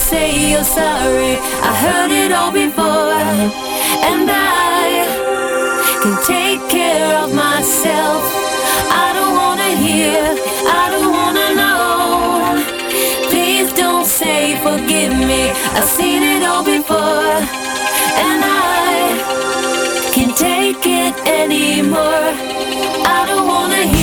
Say you're sorry. I heard it all before, and I can take care of myself. I don't wanna hear, I don't wanna know. Please don't say forgive me. I've seen it all before, and I can't take it anymore. I don't wanna hear.